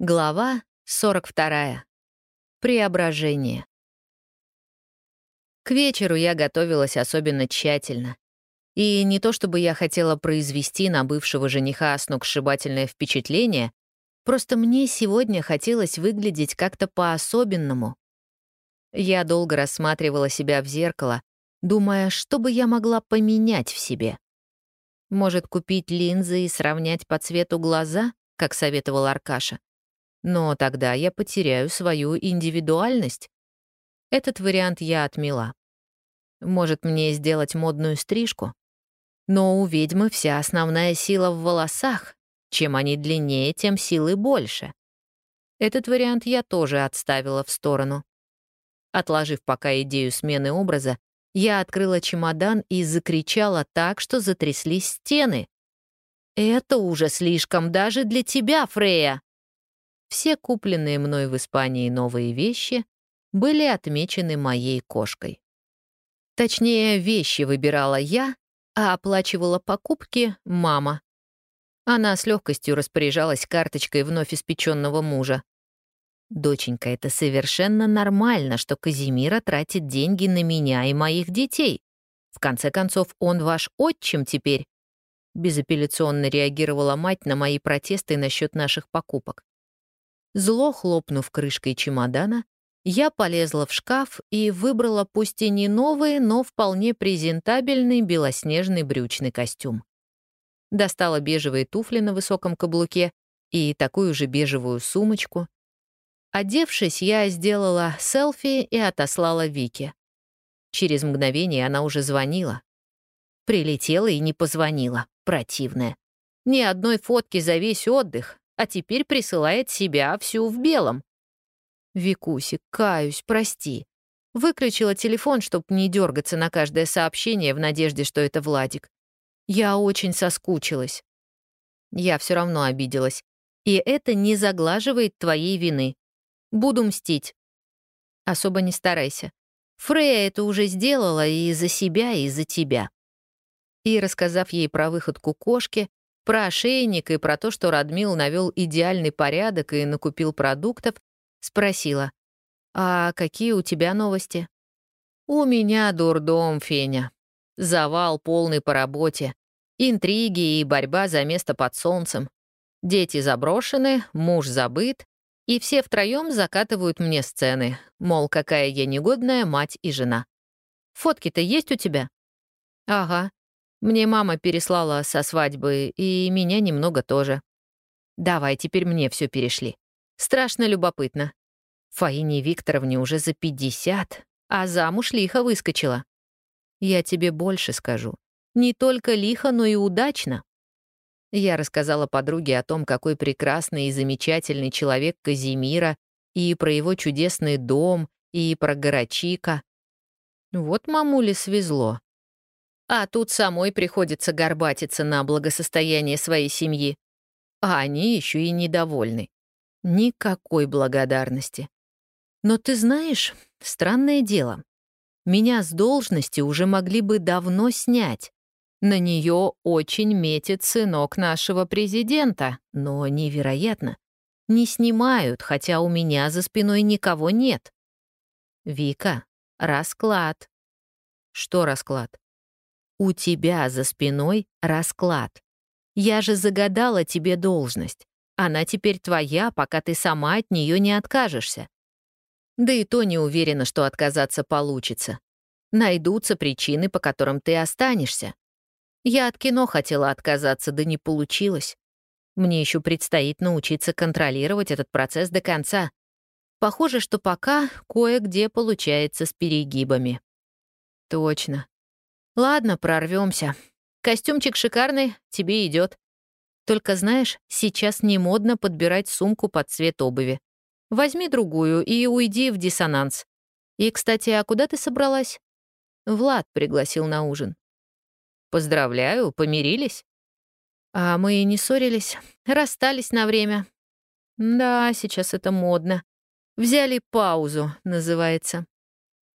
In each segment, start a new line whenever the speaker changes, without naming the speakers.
Глава 42. Преображение. К вечеру я готовилась особенно тщательно. И не то чтобы я хотела произвести на бывшего жениха сногсшибательное впечатление, просто мне сегодня хотелось выглядеть как-то по-особенному. Я долго рассматривала себя в зеркало, думая, что бы я могла поменять в себе. Может, купить линзы и сравнять по цвету глаза, как советовал Аркаша? Но тогда я потеряю свою индивидуальность. Этот вариант я отмела. Может, мне сделать модную стрижку? Но у ведьмы вся основная сила в волосах. Чем они длиннее, тем силы больше. Этот вариант я тоже отставила в сторону. Отложив пока идею смены образа, я открыла чемодан и закричала так, что затряслись стены. «Это уже слишком даже для тебя, Фрея!» Все купленные мной в Испании новые вещи были отмечены моей кошкой. Точнее, вещи выбирала я, а оплачивала покупки мама. Она с легкостью распоряжалась карточкой вновь испеченного мужа. «Доченька, это совершенно нормально, что Казимира тратит деньги на меня и моих детей. В конце концов, он ваш отчим теперь». Безапелляционно реагировала мать на мои протесты насчет наших покупок. Зло хлопнув крышкой чемодана, я полезла в шкаф и выбрала пусть и не новый, но вполне презентабельный белоснежный брючный костюм. Достала бежевые туфли на высоком каблуке и такую же бежевую сумочку. Одевшись, я сделала селфи и отослала Вике. Через мгновение она уже звонила. Прилетела и не позвонила, противная. Ни одной фотки за весь отдых, а теперь присылает себя всю в белом. Викусик, каюсь, прости. Выключила телефон, чтобы не дергаться на каждое сообщение в надежде, что это Владик. Я очень соскучилась. Я все равно обиделась. И это не заглаживает твоей вины. Буду мстить. Особо не старайся. Фрея это уже сделала и за себя, и за тебя. И, рассказав ей про выходку кошки, про ошейник и про то, что Радмил навел идеальный порядок и накупил продуктов, спросила, «А какие у тебя новости?» «У меня дурдом, Феня. Завал полный по работе. Интриги и борьба за место под солнцем. Дети заброшены, муж забыт, и все втроем закатывают мне сцены, мол, какая я негодная мать и жена. Фотки-то есть у тебя? Ага. Мне мама переслала со свадьбы, и меня немного тоже. Давай, теперь мне все перешли. Страшно любопытно. Фаине Викторовне уже за 50, а замуж лихо выскочила. Я тебе больше скажу. Не только лихо, но и удачно. Я рассказала подруге о том, какой прекрасный и замечательный человек Казимира, и про его чудесный дом, и про Горачика. Вот мамуле свезло. А тут самой приходится горбатиться на благосостояние своей семьи. А они еще и недовольны. Никакой благодарности. Но ты знаешь, странное дело. Меня с должности уже могли бы давно снять. На нее очень метит сынок нашего президента, но невероятно. Не снимают, хотя у меня за спиной никого нет. Вика, расклад. Что расклад? У тебя за спиной расклад. Я же загадала тебе должность. Она теперь твоя, пока ты сама от нее не откажешься. Да и то не уверена, что отказаться получится. Найдутся причины, по которым ты останешься. Я от кино хотела отказаться, да не получилось. Мне еще предстоит научиться контролировать этот процесс до конца. Похоже, что пока кое-где получается с перегибами. Точно. Ладно, прорвемся. Костюмчик шикарный, тебе идет. Только знаешь, сейчас не модно подбирать сумку под цвет обуви. Возьми другую и уйди в диссонанс. И, кстати, а куда ты собралась? Влад пригласил на ужин. Поздравляю, помирились? А мы и не ссорились, расстались на время. Да, сейчас это модно. Взяли паузу, называется.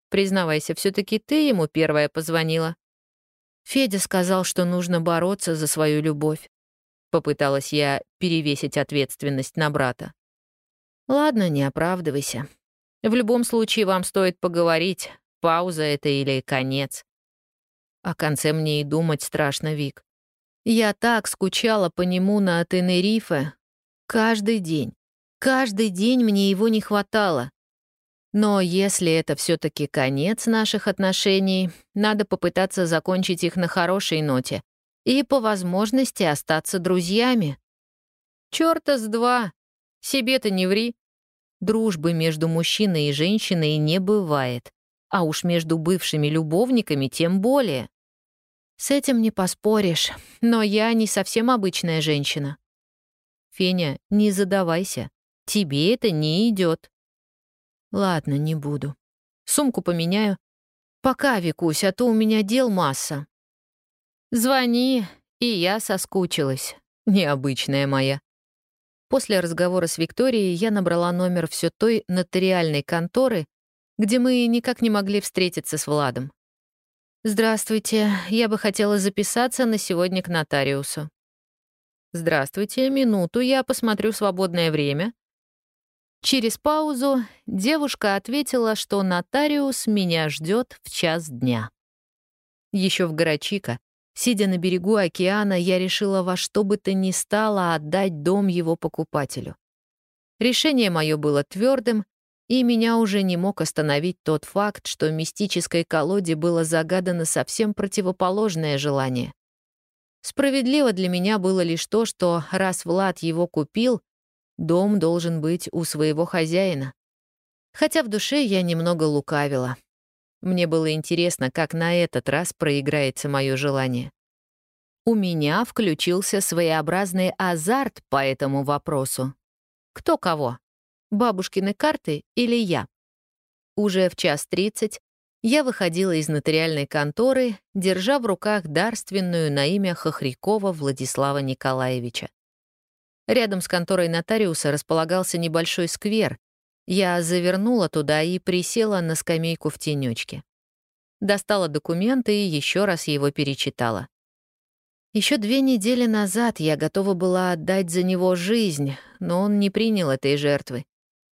Признавайся, все таки ты ему первая позвонила. Федя сказал, что нужно бороться за свою любовь. Попыталась я перевесить ответственность на брата. Ладно, не оправдывайся. В любом случае вам стоит поговорить, пауза это или конец. О конце мне и думать страшно, Вик. Я так скучала по нему на Тенерифе. Каждый день. Каждый день мне его не хватало. Но если это все таки конец наших отношений, надо попытаться закончить их на хорошей ноте и по возможности остаться друзьями. Чёрта с два! Себе-то не ври. Дружбы между мужчиной и женщиной не бывает, а уж между бывшими любовниками тем более. С этим не поспоришь, но я не совсем обычная женщина. Феня, не задавайся. Тебе это не идет. Ладно, не буду. Сумку поменяю. Пока, Викусь, а то у меня дел масса. Звони, и я соскучилась. Необычная моя. После разговора с Викторией я набрала номер все той нотариальной конторы, где мы никак не могли встретиться с Владом. «Здравствуйте, я бы хотела записаться на сегодня к нотариусу». «Здравствуйте, минуту, я посмотрю свободное время». Через паузу девушка ответила, что нотариус меня ждет в час дня. Еще в Горочико, сидя на берегу океана, я решила во что бы то ни стало отдать дом его покупателю. Решение мое было твердым, и меня уже не мог остановить тот факт, что мистической колоде было загадано совсем противоположное желание. Справедливо для меня было лишь то, что раз Влад его купил, дом должен быть у своего хозяина. Хотя в душе я немного лукавила. Мне было интересно, как на этот раз проиграется мое желание. У меня включился своеобразный азарт по этому вопросу. Кто кого? бабушкины карты или я. Уже в час тридцать я выходила из нотариальной конторы, держа в руках дарственную на имя Хохрякова Владислава Николаевича. Рядом с конторой нотариуса располагался небольшой сквер. Я завернула туда и присела на скамейку в тенечке. Достала документы и еще раз его перечитала. Еще две недели назад я готова была отдать за него жизнь, но он не принял этой жертвы.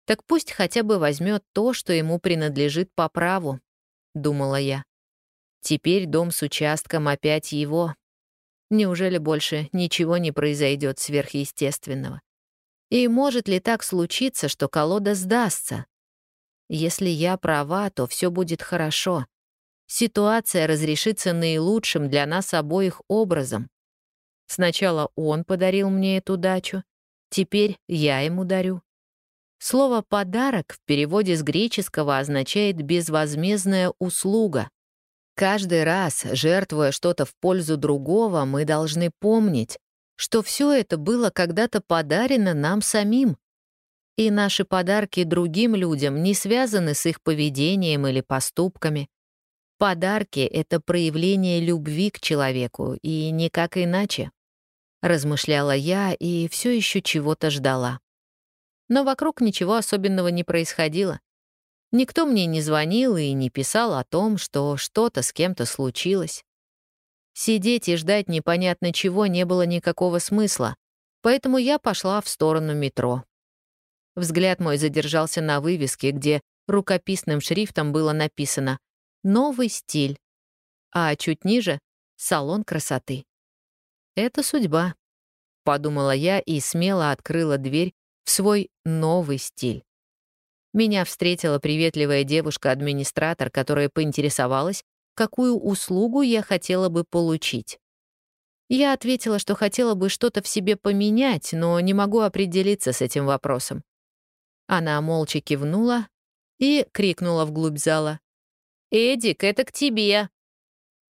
Так пусть хотя бы возьмет то, что ему принадлежит по праву, думала я. Теперь дом с участком опять его. Неужели больше ничего не произойдет сверхъестественного? И может ли так случиться, что колода сдастся? Если я права, то все будет хорошо. Ситуация разрешится наилучшим для нас обоих образом. Сначала он подарил мне эту дачу, теперь я ему дарю. Слово «подарок» в переводе с греческого означает «безвозмездная услуга». Каждый раз, жертвуя что-то в пользу другого, мы должны помнить, что все это было когда-то подарено нам самим. И наши подарки другим людям не связаны с их поведением или поступками. Подарки — это проявление любви к человеку, и никак иначе. Размышляла я и все еще чего-то ждала. Но вокруг ничего особенного не происходило. Никто мне не звонил и не писал о том, что что-то с кем-то случилось. Сидеть и ждать непонятно чего не было никакого смысла, поэтому я пошла в сторону метро. Взгляд мой задержался на вывеске, где рукописным шрифтом было написано «Новый стиль», а чуть ниже — «Салон красоты». «Это судьба», — подумала я и смело открыла дверь в свой новый стиль. Меня встретила приветливая девушка-администратор, которая поинтересовалась, какую услугу я хотела бы получить. Я ответила, что хотела бы что-то в себе поменять, но не могу определиться с этим вопросом. Она молча кивнула и крикнула вглубь зала. «Эдик, это к тебе!»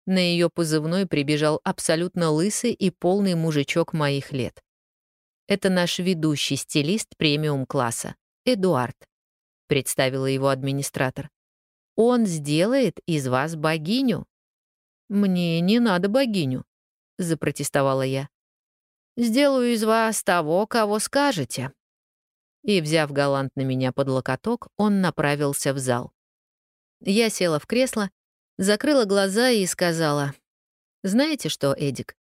На ее позывной прибежал абсолютно лысый и полный мужичок моих лет. Это наш ведущий стилист премиум-класса, Эдуард», — представила его администратор. «Он сделает из вас богиню». «Мне не надо богиню», — запротестовала я. «Сделаю из вас того, кого скажете». И, взяв галантно меня под локоток, он направился в зал. Я села в кресло, закрыла глаза и сказала, «Знаете что, Эдик,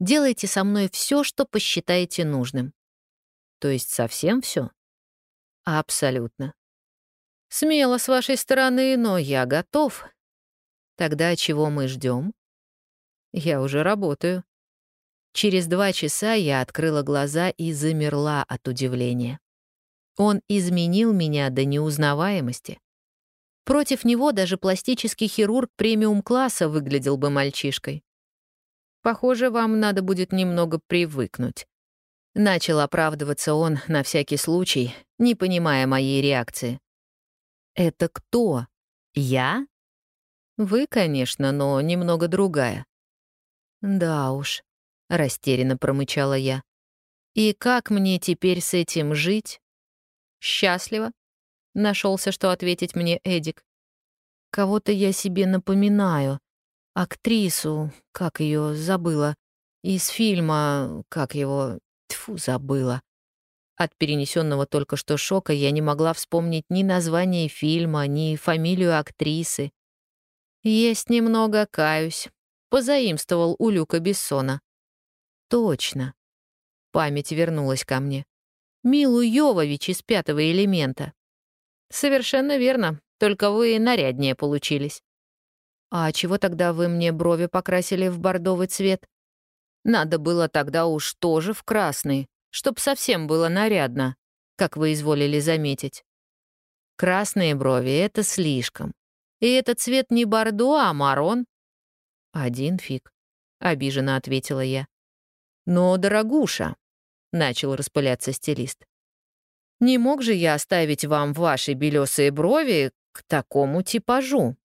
Делайте со мной все, что посчитаете нужным. То есть совсем все? Абсолютно. Смело с вашей стороны, но я готов. Тогда чего мы ждем? Я уже работаю. Через два часа я открыла глаза и замерла от удивления. Он изменил меня до неузнаваемости. Против него даже пластический хирург премиум-класса выглядел бы мальчишкой. Похоже, вам надо будет немного привыкнуть. Начал оправдываться он на всякий случай, не понимая моей реакции. «Это кто? Я?» «Вы, конечно, но немного другая». «Да уж», — растерянно промычала я. «И как мне теперь с этим жить?» «Счастливо», — нашелся, что ответить мне Эдик. «Кого-то я себе напоминаю. Актрису, как ее забыла. Из фильма, как его, тьфу, забыла. От перенесенного только что шока я не могла вспомнить ни название фильма, ни фамилию актрисы. Есть немного, каюсь. Позаимствовал у Люка Бессона. Точно. Память вернулась ко мне. Милу Йовович из пятого элемента. Совершенно верно, только вы наряднее получились. А чего тогда вы мне брови покрасили в бордовый цвет? Надо было тогда уж тоже в красный, чтоб совсем было нарядно, как вы изволили заметить. Красные брови — это слишком. И этот цвет не бордо, а марон. Один фиг, — обиженно ответила я. Но, дорогуша, — начал распыляться стилист, не мог же я оставить вам ваши белесые брови к такому типажу?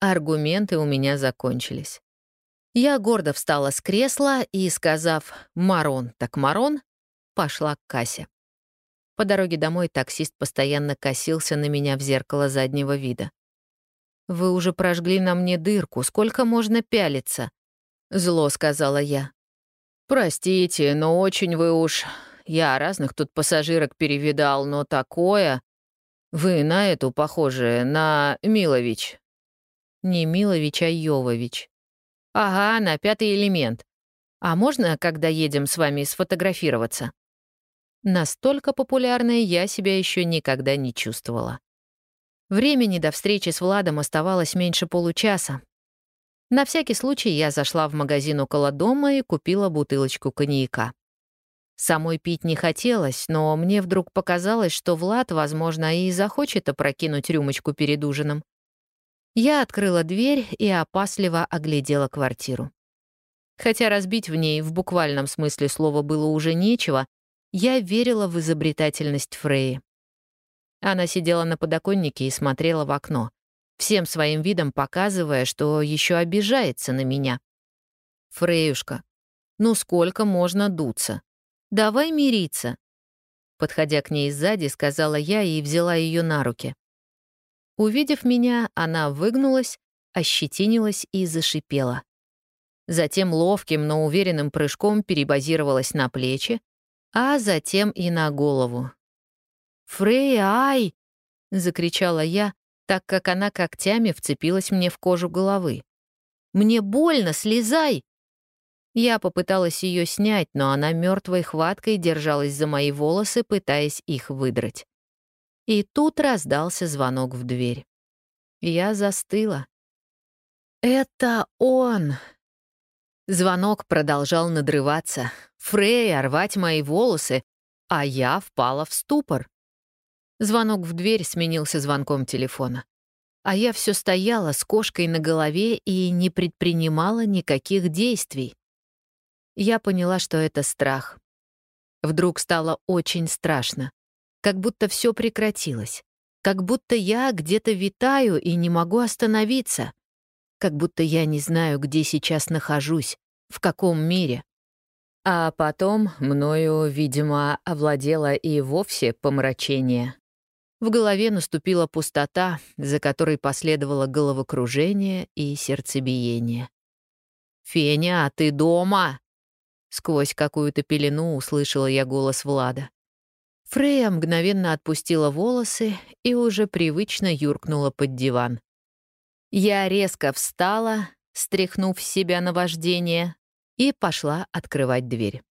Аргументы у меня закончились. Я гордо встала с кресла и, сказав «Марон, так Марон», пошла к кассе. По дороге домой таксист постоянно косился на меня в зеркало заднего вида. «Вы уже прожгли на мне дырку, сколько можно пялиться?» Зло сказала я. «Простите, но очень вы уж... Я разных тут пассажирок перевидал, но такое... Вы на эту похожи, на Милович». «Не Милович, а Йовович». «Ага, на пятый элемент. А можно, когда едем с вами, сфотографироваться?» Настолько популярной я себя еще никогда не чувствовала. Времени до встречи с Владом оставалось меньше получаса. На всякий случай я зашла в магазин около дома и купила бутылочку коньяка. Самой пить не хотелось, но мне вдруг показалось, что Влад, возможно, и захочет опрокинуть рюмочку перед ужином. Я открыла дверь и опасливо оглядела квартиру. Хотя разбить в ней в буквальном смысле слова было уже нечего, я верила в изобретательность Фреи. Она сидела на подоконнике и смотрела в окно, всем своим видом показывая, что еще обижается на меня. «Фреюшка, ну сколько можно дуться? Давай мириться!» Подходя к ней сзади, сказала я и взяла ее на руки. Увидев меня, она выгнулась, ощетинилась и зашипела. Затем ловким, но уверенным прыжком перебазировалась на плечи, а затем и на голову. «Фрей, ай!» — закричала я, так как она когтями вцепилась мне в кожу головы. «Мне больно, слезай!» Я попыталась ее снять, но она мертвой хваткой держалась за мои волосы, пытаясь их выдрать. И тут раздался звонок в дверь. Я застыла. «Это он!» Звонок продолжал надрываться. Фрей рвать мои волосы, а я впала в ступор. Звонок в дверь сменился звонком телефона. А я все стояла с кошкой на голове и не предпринимала никаких действий. Я поняла, что это страх. Вдруг стало очень страшно. Как будто все прекратилось. Как будто я где-то витаю и не могу остановиться. Как будто я не знаю, где сейчас нахожусь, в каком мире. А потом мною, видимо, овладело и вовсе помрачение. В голове наступила пустота, за которой последовало головокружение и сердцебиение. «Феня, а ты дома?» Сквозь какую-то пелену услышала я голос Влада. Фрея мгновенно отпустила волосы и уже привычно юркнула под диван. Я резко встала, стряхнув с себя наваждение, и пошла открывать дверь.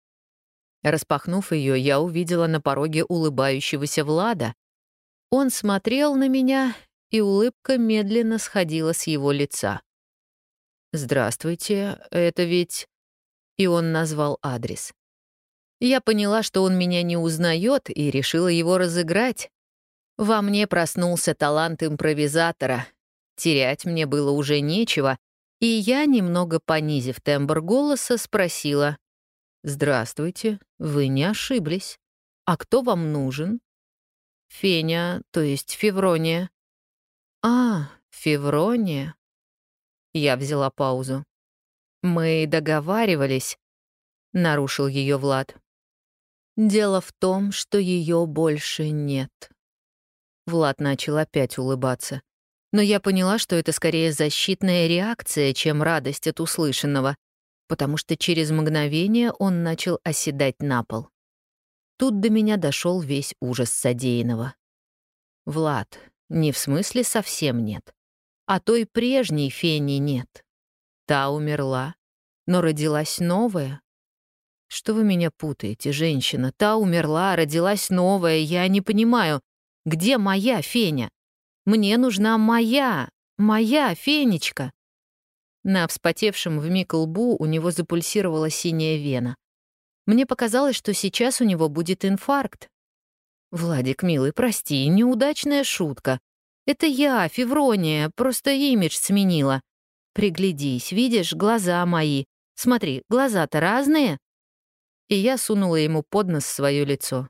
Распахнув ее, я увидела на пороге улыбающегося Влада. Он смотрел на меня, и улыбка медленно сходила с его лица. «Здравствуйте, это ведь...» И он назвал адрес. Я поняла, что он меня не узнает, и решила его разыграть. Во мне проснулся талант импровизатора. Терять мне было уже нечего, и я, немного понизив тембр голоса, спросила. «Здравствуйте, вы не ошиблись. А кто вам нужен?» «Феня, то есть Феврония». «А, Феврония». Я взяла паузу. «Мы договаривались», — нарушил ее Влад. Дело в том, что ее больше нет. Влад начал опять улыбаться. Но я поняла, что это скорее защитная реакция, чем радость от услышанного, потому что через мгновение он начал оседать на пол. Тут до меня дошел весь ужас содеянного. Влад, не в смысле совсем нет, а той прежней Фени нет. Та умерла, но родилась новая, что вы меня путаете, женщина? Та умерла, родилась новая. Я не понимаю, где моя Феня? Мне нужна моя, моя Фенечка. На вспотевшем вмиг лбу у него запульсировала синяя вена. Мне показалось, что сейчас у него будет инфаркт. «Владик, милый, прости, неудачная шутка. Это я, Феврония, просто имидж сменила. Приглядись, видишь, глаза мои. Смотри, глаза-то разные и я сунула ему под нос свое лицо.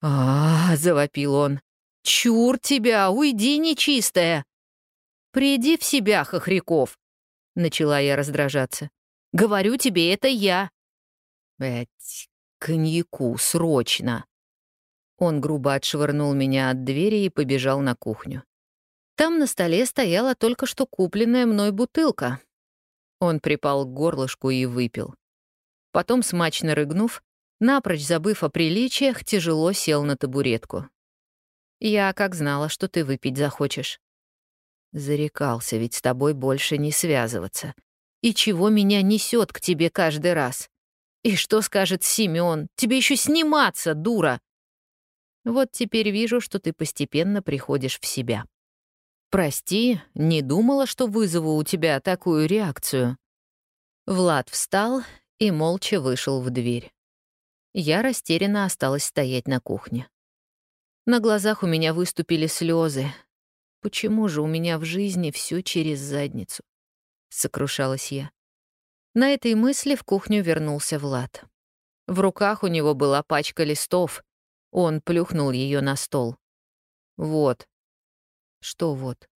а, завопил он. «Чур тебя, уйди, нечистая!» «Приди в себя, Хохряков!» — начала я раздражаться. «Говорю тебе, это я!» «Эть, коньяку, срочно!» Он грубо отшвырнул меня от двери и побежал на кухню. Там на столе стояла только что купленная мной бутылка. Он припал к горлышку и выпил. Потом, смачно рыгнув, напрочь забыв о приличиях, тяжело сел на табуретку. «Я как знала, что ты выпить захочешь». Зарекался ведь с тобой больше не связываться. И чего меня несет к тебе каждый раз? И что скажет Семён? Тебе еще сниматься, дура! Вот теперь вижу, что ты постепенно приходишь в себя. Прости, не думала, что вызову у тебя такую реакцию. Влад встал и молча вышел в дверь. Я растерянно осталась стоять на кухне. На глазах у меня выступили слезы. Почему же у меня в жизни все через задницу? Сокрушалась я. На этой мысли в кухню вернулся Влад. В руках у него была пачка листов. Он плюхнул ее на стол. Вот. Что вот?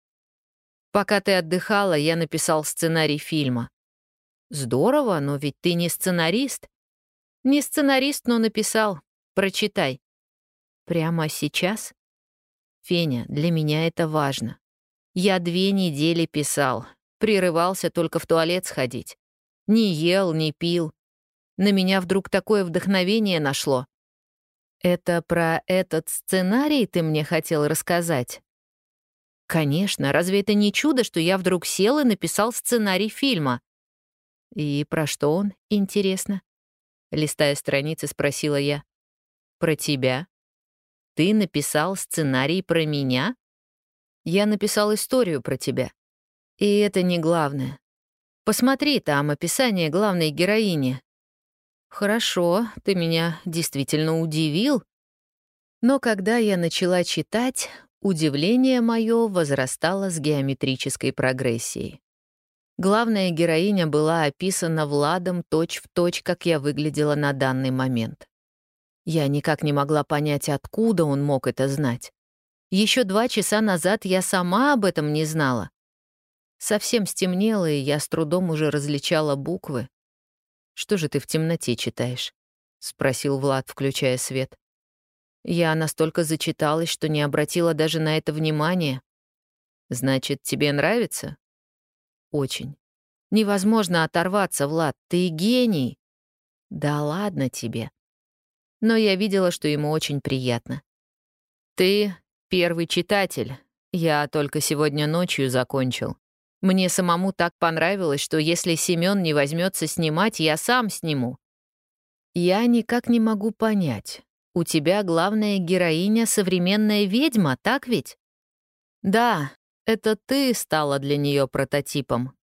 Пока ты отдыхала, я написал сценарий фильма. Здорово, но ведь ты не сценарист. Не сценарист, но написал. Прочитай. Прямо сейчас? Феня, для меня это важно. Я две недели писал. Прерывался только в туалет сходить. Не ел, не пил. На меня вдруг такое вдохновение нашло. Это про этот сценарий ты мне хотел рассказать? Конечно, разве это не чудо, что я вдруг сел и написал сценарий фильма? «И про что он, интересно?» Листая страницы, спросила я. «Про тебя? Ты написал сценарий про меня?» «Я написал историю про тебя. И это не главное. Посмотри, там описание главной героини. Хорошо, ты меня действительно удивил. Но когда я начала читать, удивление мое возрастало с геометрической прогрессией. Главная героиня была описана Владом точь-в-точь, точь, как я выглядела на данный момент. Я никак не могла понять, откуда он мог это знать. Еще два часа назад я сама об этом не знала. Совсем стемнело, и я с трудом уже различала буквы. «Что же ты в темноте читаешь?» — спросил Влад, включая свет. Я настолько зачиталась, что не обратила даже на это внимания. «Значит, тебе нравится?» Очень. Невозможно оторваться, Влад, ты гений. Да ладно тебе. Но я видела, что ему очень приятно. Ты первый читатель. Я только сегодня ночью закончил. Мне самому так понравилось, что если Семён не возьмется снимать, я сам сниму. Я никак не могу понять. У тебя главная героиня — современная ведьма, так ведь? Да, это ты стала для нее прототипом.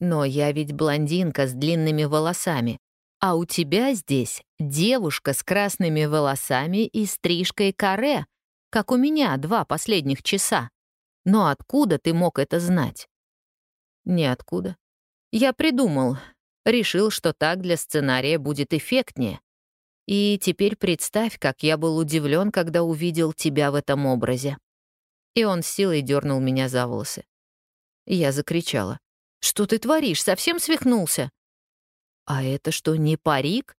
Но я ведь блондинка с длинными волосами, а у тебя здесь девушка с красными волосами и стрижкой каре, как у меня два последних часа. Но откуда ты мог это знать? Ниоткуда. Я придумал. Решил, что так для сценария будет эффектнее. И теперь представь, как я был удивлен, когда увидел тебя в этом образе. И он силой дернул меня за волосы. Я закричала. «Что ты творишь? Совсем свихнулся?» «А это что, не парик?»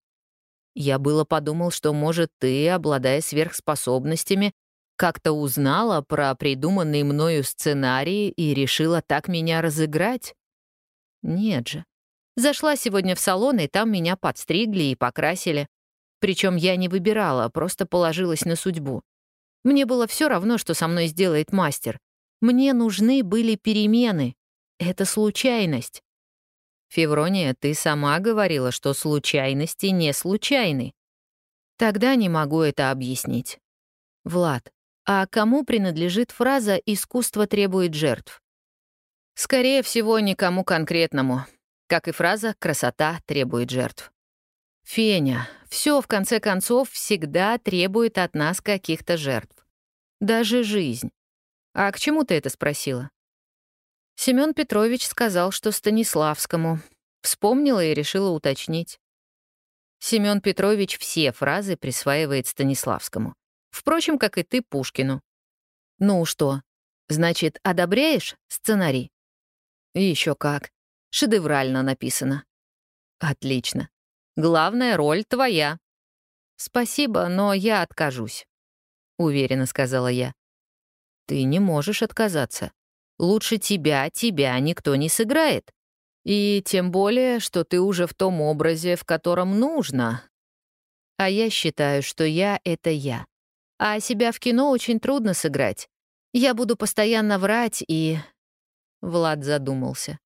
Я было подумал, что, может, ты, обладая сверхспособностями, как-то узнала про придуманный мною сценарий и решила так меня разыграть? Нет же. Зашла сегодня в салон, и там меня подстригли и покрасили. Причем я не выбирала, просто положилась на судьбу. Мне было все равно, что со мной сделает мастер. Мне нужны были перемены. Это случайность. Феврония, ты сама говорила, что случайности не случайны. Тогда не могу это объяснить. Влад, а кому принадлежит фраза «искусство требует жертв»? Скорее всего, никому конкретному, как и фраза «красота требует жертв». Феня, все в конце концов всегда требует от нас каких-то жертв. Даже жизнь. А к чему ты это спросила? Семён Петрович сказал, что Станиславскому. Вспомнила и решила уточнить. Семён Петрович все фразы присваивает Станиславскому. Впрочем, как и ты Пушкину. Ну что, значит, одобряешь сценарий? Еще как. Шедеврально написано. Отлично. Главная роль твоя. Спасибо, но я откажусь, уверенно сказала я. Ты не можешь отказаться. Лучше тебя, тебя никто не сыграет. И тем более, что ты уже в том образе, в котором нужно. А я считаю, что я — это я. А себя в кино очень трудно сыграть. Я буду постоянно врать и... Влад задумался.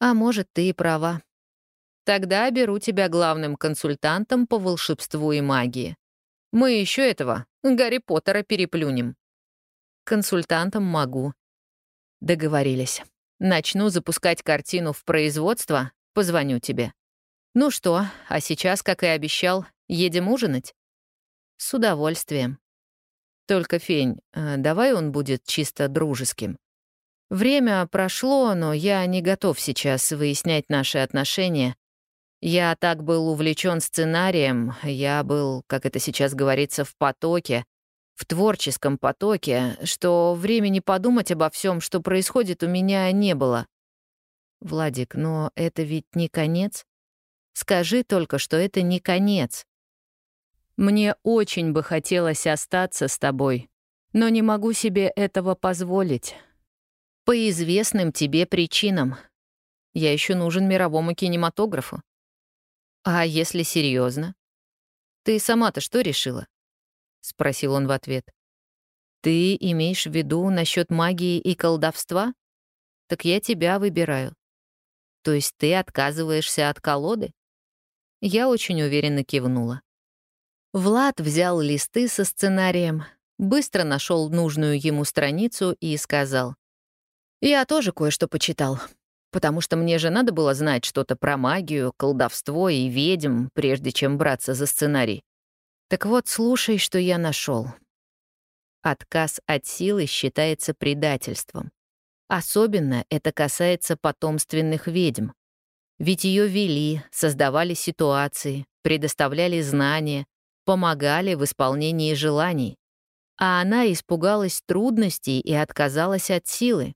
А может, ты и права. Тогда беру тебя главным консультантом по волшебству и магии. Мы еще этого, Гарри Поттера, переплюнем. Консультантом могу. Договорились. Начну запускать картину в производство, позвоню тебе. Ну что, а сейчас, как и обещал, едем ужинать? С удовольствием. Только, Фень, э, давай он будет чисто дружеским. Время прошло, но я не готов сейчас выяснять наши отношения. Я так был увлечен сценарием, я был, как это сейчас говорится, в потоке, в творческом потоке, что времени подумать обо всем, что происходит, у меня не было. Владик, но это ведь не конец? Скажи только, что это не конец. Мне очень бы хотелось остаться с тобой, но не могу себе этого позволить. По известным тебе причинам. Я еще нужен мировому кинематографу. А если серьезно? Ты сама-то что решила? — спросил он в ответ. «Ты имеешь в виду насчет магии и колдовства? Так я тебя выбираю. То есть ты отказываешься от колоды?» Я очень уверенно кивнула. Влад взял листы со сценарием, быстро нашел нужную ему страницу и сказал. «Я тоже кое-что почитал, потому что мне же надо было знать что-то про магию, колдовство и ведьм, прежде чем браться за сценарий. Так вот, слушай, что я нашел. Отказ от силы считается предательством. Особенно это касается потомственных ведьм. Ведь ее вели, создавали ситуации, предоставляли знания, помогали в исполнении желаний. А она испугалась трудностей и отказалась от силы.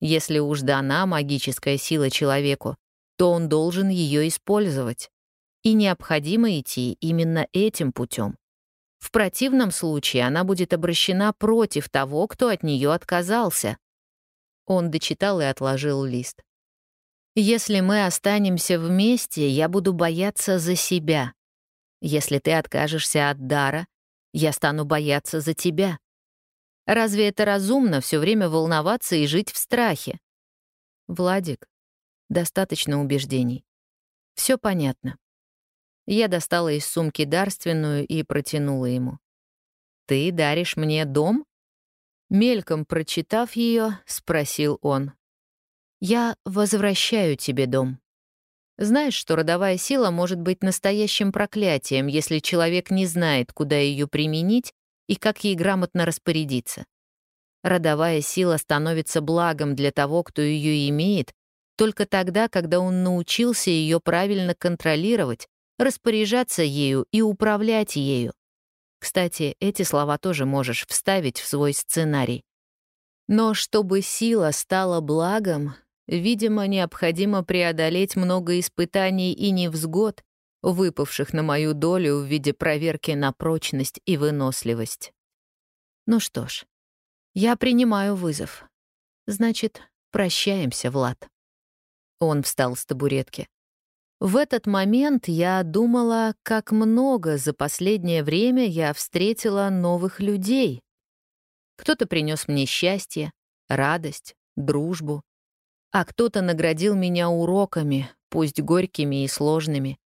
Если уж дана магическая сила человеку, то он должен ее использовать и необходимо идти именно этим путем. В противном случае она будет обращена против того, кто от нее отказался. Он дочитал и отложил лист. «Если мы останемся вместе, я буду бояться за себя. Если ты откажешься от дара, я стану бояться за тебя. Разве это разумно все время волноваться и жить в страхе? Владик, достаточно убеждений. Все понятно. Я достала из сумки дарственную и протянула ему. «Ты даришь мне дом?» Мельком прочитав ее, спросил он. «Я возвращаю тебе дом. Знаешь, что родовая сила может быть настоящим проклятием, если человек не знает, куда ее применить и как ей грамотно распорядиться. Родовая сила становится благом для того, кто ее имеет, только тогда, когда он научился ее правильно контролировать, распоряжаться ею и управлять ею. Кстати, эти слова тоже можешь вставить в свой сценарий. Но чтобы сила стала благом, видимо, необходимо преодолеть много испытаний и невзгод, выпавших на мою долю в виде проверки на прочность и выносливость. Ну что ж, я принимаю вызов. Значит, прощаемся, Влад. Он встал с табуретки. В этот момент я думала, как много за последнее время я встретила новых людей. Кто-то принес мне счастье, радость, дружбу, а кто-то наградил меня уроками, пусть горькими и сложными.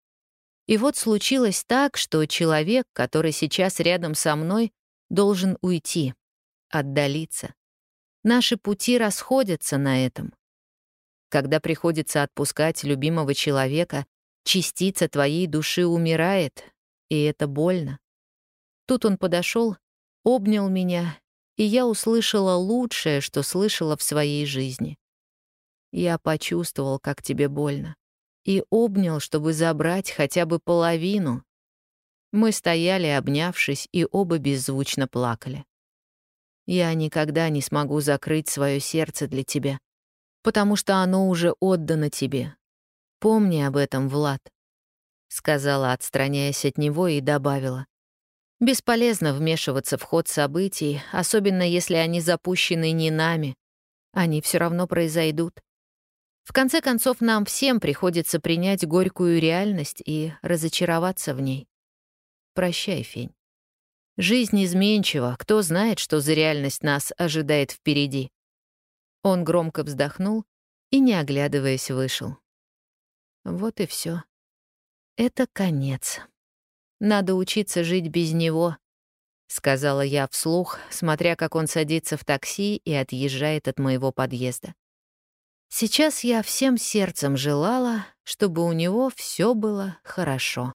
И вот случилось так, что человек, который сейчас рядом со мной, должен уйти, отдалиться. Наши пути расходятся на этом. Когда приходится отпускать любимого человека, частица твоей души умирает, и это больно. Тут он подошел, обнял меня, и я услышала лучшее, что слышала в своей жизни. Я почувствовал, как тебе больно, и обнял, чтобы забрать хотя бы половину. Мы стояли, обнявшись, и оба беззвучно плакали. Я никогда не смогу закрыть свое сердце для тебя, потому что оно уже отдано тебе. Помни об этом, Влад», — сказала, отстраняясь от него, и добавила. «Бесполезно вмешиваться в ход событий, особенно если они запущены не нами. Они все равно произойдут. В конце концов, нам всем приходится принять горькую реальность и разочароваться в ней. Прощай, Фень. Жизнь изменчива, кто знает, что за реальность нас ожидает впереди. Он громко вздохнул и, не оглядываясь, вышел. Вот и все. Это конец. Надо учиться жить без него, сказала я вслух, смотря как он садится в такси и отъезжает от моего подъезда. Сейчас я всем сердцем желала, чтобы у него все было хорошо.